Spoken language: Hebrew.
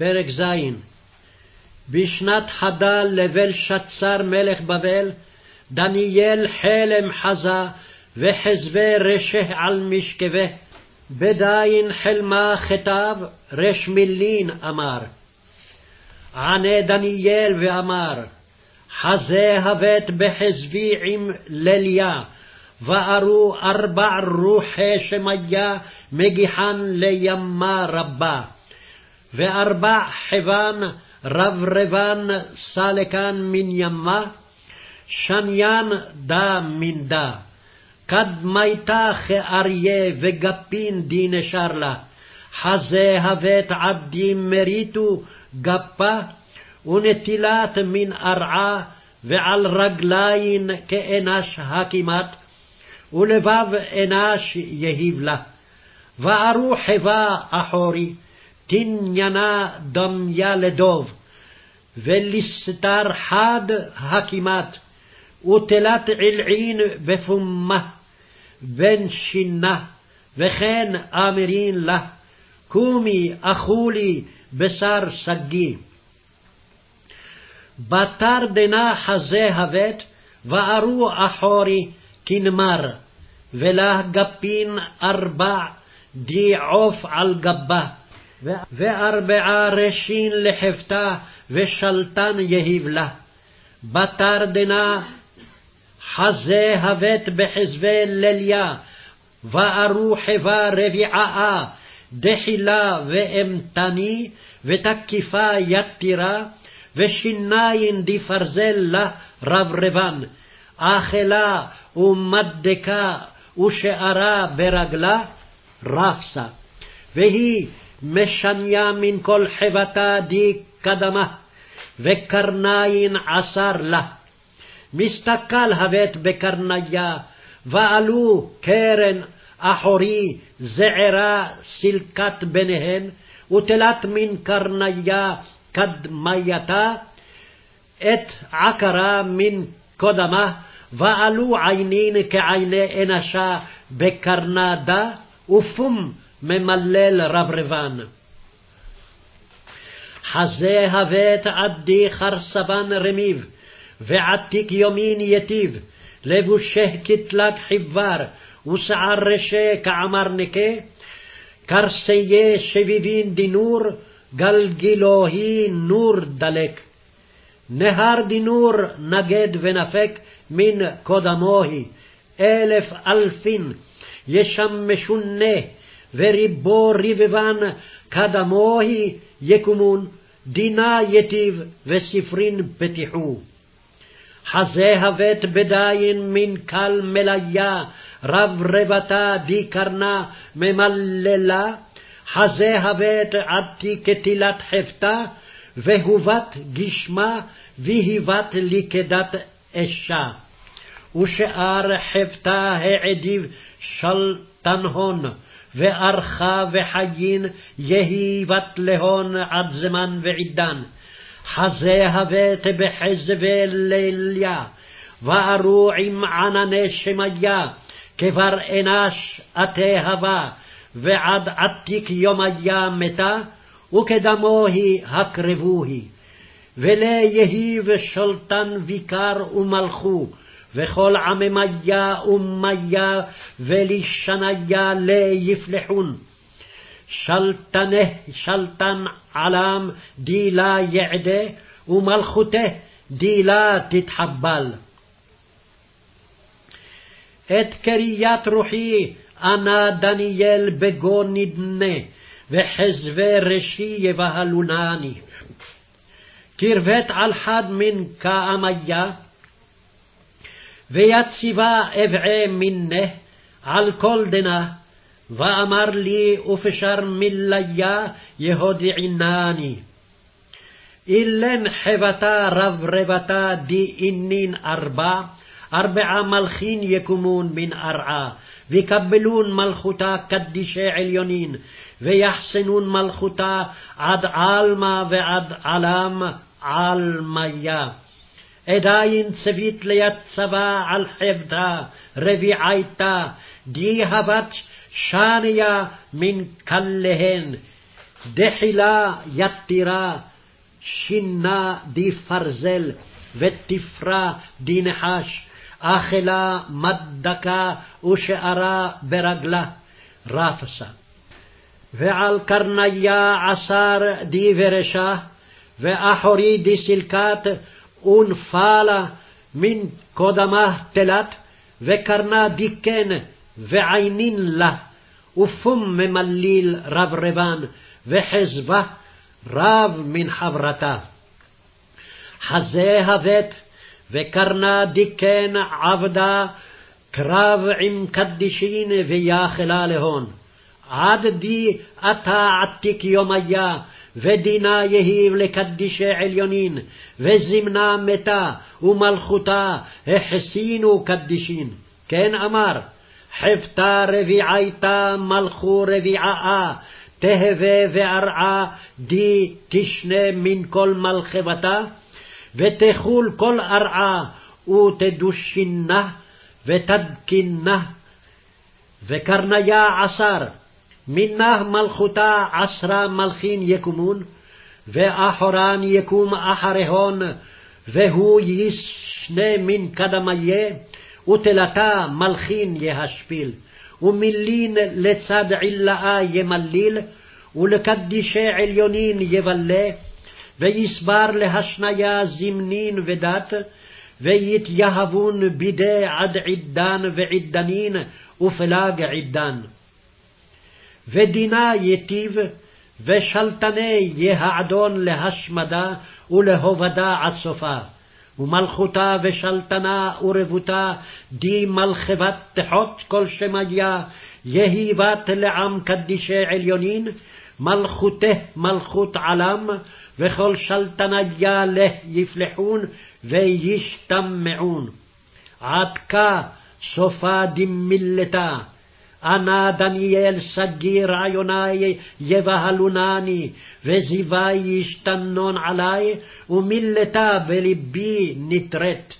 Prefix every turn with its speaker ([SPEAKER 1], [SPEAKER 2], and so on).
[SPEAKER 1] פרק ז. בשנת חדל לבל שצר מלך בבל, דניאל חלם חזה, וחזווה רשע על משכבה. בדין חלמה כתב, רש מילין אמר. ענה דניאל ואמר, חזה הבט בחזבי עם לליה, וארו ארבע רוחי שמיה מגיחן לימה רבה. וארבע חבן רברבן סלקן מן ימה, שניין דה מן דה. קדמייתה כאריה וגפין די נשר לה, חזה הבט עדי מריתו גפה, ונטילת מן ארעה, ועל רגליים כאנש הכמעט, ולבב אנש יהיב לה. וארו חבה אחורי, תניינה דמיה לדוב, ולסתר חד הכמעט, ותלת עילעין בפומה, בן שינה, וכן אמרין לה, קומי אכולי בשר שגיא. בתר דנה חזה הבט, וארו אחורי כנמר, ולה גפין ארבע די עוף על גבה, וארבעה ראשין לחפתה, ושלטן יהיב לה. בתר דנה חזה הבט בחזבי לליה, וארו חבה רביעה, דחילה ואמתני, ותקיפה יתירה, ושיניים דפרזל לה רברבן, אכלה ומדקה ושארה ברגלה, רפסה. והיא משניה מן כל חבטה די קדמה, וקרניים עשר לה. מסתכל הבט בקרניה, ועלו קרן אחורי זעירה סלקת ביניהן, ותלת מן קרניה קדמייתה, את עקרה מן קודמה, ועלו עינין כעיני אנשה בקרנדה, ופום ממלל רברבן. חזה הבט עדי חרסבן רמיב, ועתיק יומין יטיב, לבושה קטלג חיוור, ושער רשה כעמר נקה, קרסיה שביבין דינור, גלגילוהי נור דלק. נהר דינור נגד ונפק מן קודמוהי, אלף אלפין, ישמשונה, וריבו רבבן קדמוהי יקומון, דינה יטיב וספרין פתיחו. חזה הבט בדין מן קל מליה, רב רבתה די קרנה ממללה, חזה הבט עדתי כתילת חפתה, והובת גשמה, והיבת לכדת אשה. ושאר חפתה העדיב שלטנהון, וארכה וחיין יהי בת להון עד זמן ועידן. חזה הבט בחזבי ליליה, וארו עם ענני שמיה, כבר אנש עטה הווה, ועד עתיק יומיה מתה, וכדמוהי הקרבוהי. וליהיב שולטן ויקר ומלכו, וכל עממיה ומיה ולשניה ליפלחון. שלטנה שלטן עלם דילה יעדה, ומלכותה דילה תתחבל. את קריית רוחי ענה דניאל בגו נדמה, וחזבי ראשי יבהלונני. קרבת על חד מן כאמיה, ויציבה אבעי מנה על כל דנה, ואמר לי ופשר מליה יהודיענני. אילן חבתה רב רבתה די אינין ארבע, ארבעה מלכין יקומון מן ארעה, ויקבלון מלכותה קדישי עליונין, ויחסנון מלכותה עד עלמא ועד עלם עלמיה. עדיין צבית ליד צבא על חבתה, רביעייתה, די הבת שניה מן כליהן, דחילה יתירה, שינה די פרזל, ותפרה די נחש, אכלה מדקה ושארה ברגלה, רפסה. ועל קרניה עשר די ורשה, ואחורי די סלקת, ונפלה מן קודמה תלת, וקרנה די כן, ועינין לה, ופום ממליל רברבן, וחזבה רב מן חברתה. חזה הבט, וקרנה דיקן עבדה, קרב עם קדישין ויחלה להון. עד די אתה עתיק יומיה, ודינה יהיב לקדישי עליונין, וזמנה מתה, ומלכותה החסינו קדישין. כן אמר, חפתה רביעייתה מלכו רביעה, תהווה וארעה די תשנה מן כל מלכבתה, ותחול כל ארעה ותדושינה ותדקינה. וקרניה עשר, מינה מלכותה עשרה מלכין יקומון, ואחורן יקום אחריהון, והוא ישנה מן קדמיה, ותלתה מלכין יהשפיל. ומילין לצד עילאה ימליל, ולקדישי עליונין יבלה, ויסבר להשניה זמנין ודת, ויתיהבון בידי עד עידן ועידנין, ופלג עידן. ודינה יטיב, ושלטני יהעדון להשמדה ולהובדה עד סופה. ומלכותה ושלטנה ורבותה די מלכבת תחות כל שמיה, יהי בת לעם קדישי עליונין, מלכותה מלכות עלם, וכל שלטניה לה יפלחון וישתמעון. עד כה סופה דמילתה, אנא דניאל סגיר עיוני יבהלונני, וזיווי ישתנון עלי, ומילתה בלבי נטרט.